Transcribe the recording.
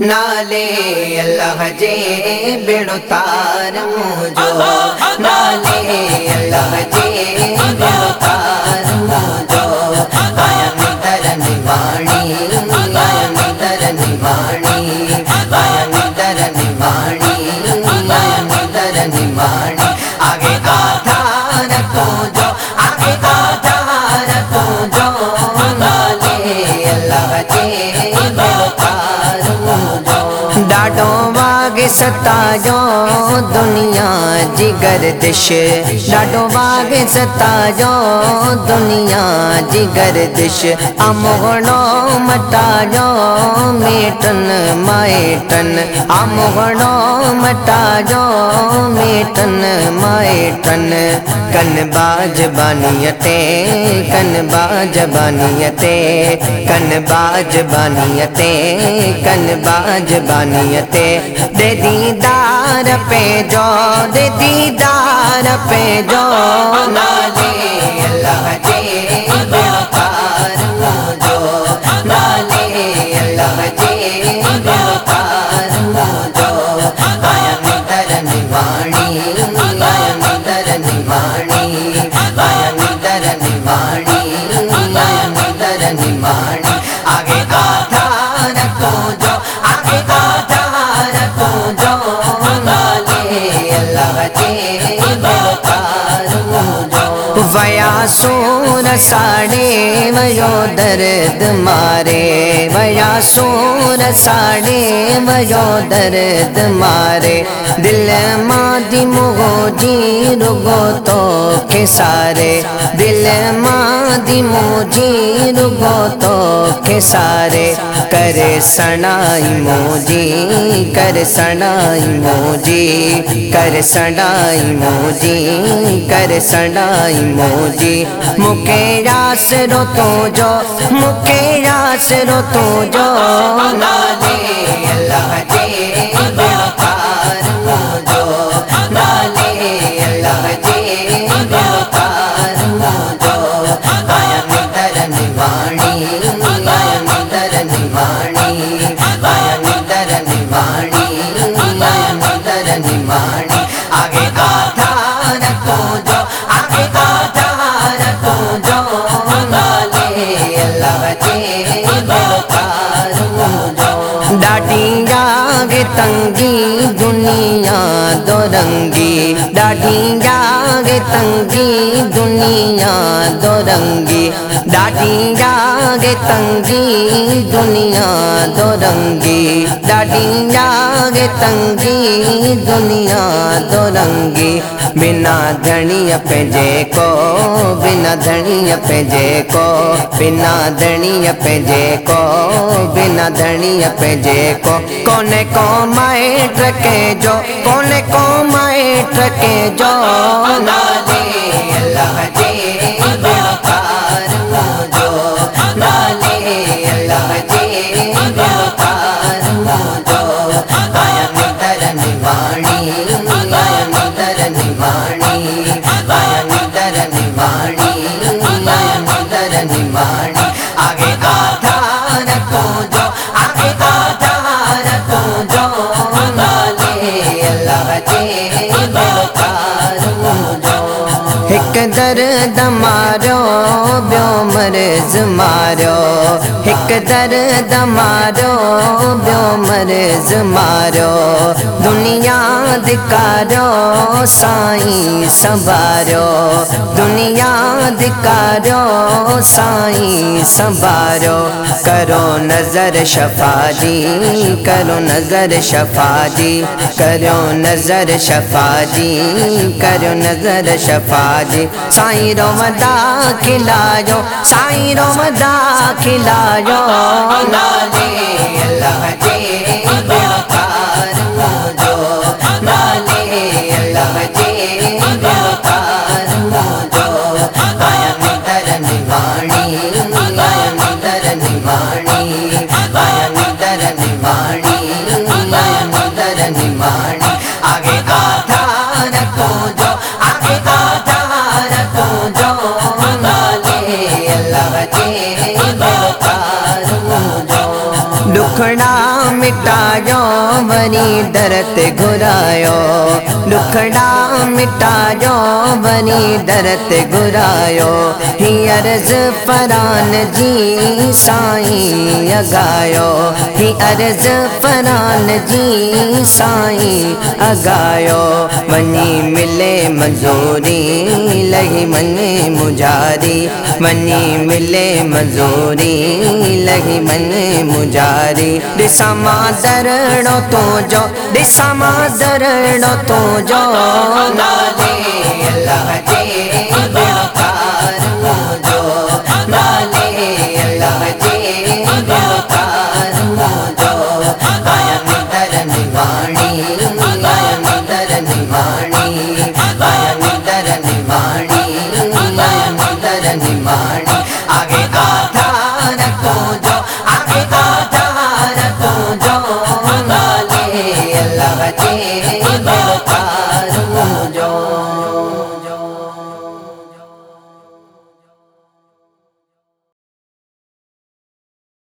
نالے اللہ جے بیڑو تار موجو. نالے اللہ جے بیڑو تار موجو. آیا مدر نمانی آیا مدر نمانی آیا مدر نمانی آیا مدر نمانی آگے آدھار کو جو آگے آدھار واگ ستاجو دنیا جی گردش ڈاڈو واگ ستاجو دنیا جی گردش امغڑو مٹاجو میٹن مائٹن امغڑو مٹاجو میٹن مائٹن کن باج بانیتے کن باج بانیتے کن باج بانیتے کن باج بانیتے دے دی دیدار پہ جو، دیدار پہ جو۔ نالے جی، اللہ جے بیوکار موجو نالے جی، اللہ جے بیوکار موجو آیا مدر نمانی آیا مدر نمانی نالے ویا سور ساڑے ویو درد مارے، ویا سور ساڑے ویو درد مارے۔ دل مادی مغو جی رگو تو کے سارے۔ دل مادی موجی رگو تو کے سارے۔ کرے سنائی موجی، کر سنائی موجی، کر سنائی موجی، کر سنائی مو موجی مکے یاس رو تو جو مکے یاس رو تو جو اللہ جے بیوکار موجو نالے اللہ جے بیوکار موجو آیا مدر آیا مدر آیا مدر آیا مدر موجو جاگ تنگی دنیا دو رنگی ڈاڈی جاگ تنگی دنیا دو رنگی ڈاڈی جاگ تنگی دنیا دو رنگی ڈاڈی جاگ تنگی دنیا دو رنگی بنا دھنیا پجے کو بنا دھنیا پجے کو بنا دھنیا پجے کو بنا دھنیا پجے کو کونے کو مائے ٹرکے جو کونے کو مائے ٹرکے جو نالے اللہ جی۔ درد مارو بیو مرض مارو۔ ایک درد مارو بیو مرض مارو۔ دنیا دکارو سائیں سنبارو دنیا دکارو سائیں سنبارو کرو نظر شفا جی کرو نظر شفا جی کرو نظر شفا جی کرو نظر شفا جی سائیں رو مدا کھلاجو سائیں رو مدا کھلاجو مٹاجو بنی درت گھرایو دکھڑا مٹاجو بنی درت گھرایو ہی عرض فران جی سائیں اگایو، ہی عرض فران جی سائیں اگایو، منی ملے مزوری لہی من مجاری، منی ملے مزوری لہی من مجاری ڈسا درڑو تو جو ڈسا درڑو تو جو نالے اللہ جے بڑکار جو نالے اللہ آیا مدر نوانی آیا مدر نوانی آیا مدر آیا مدر اللہ تیرے بڑکار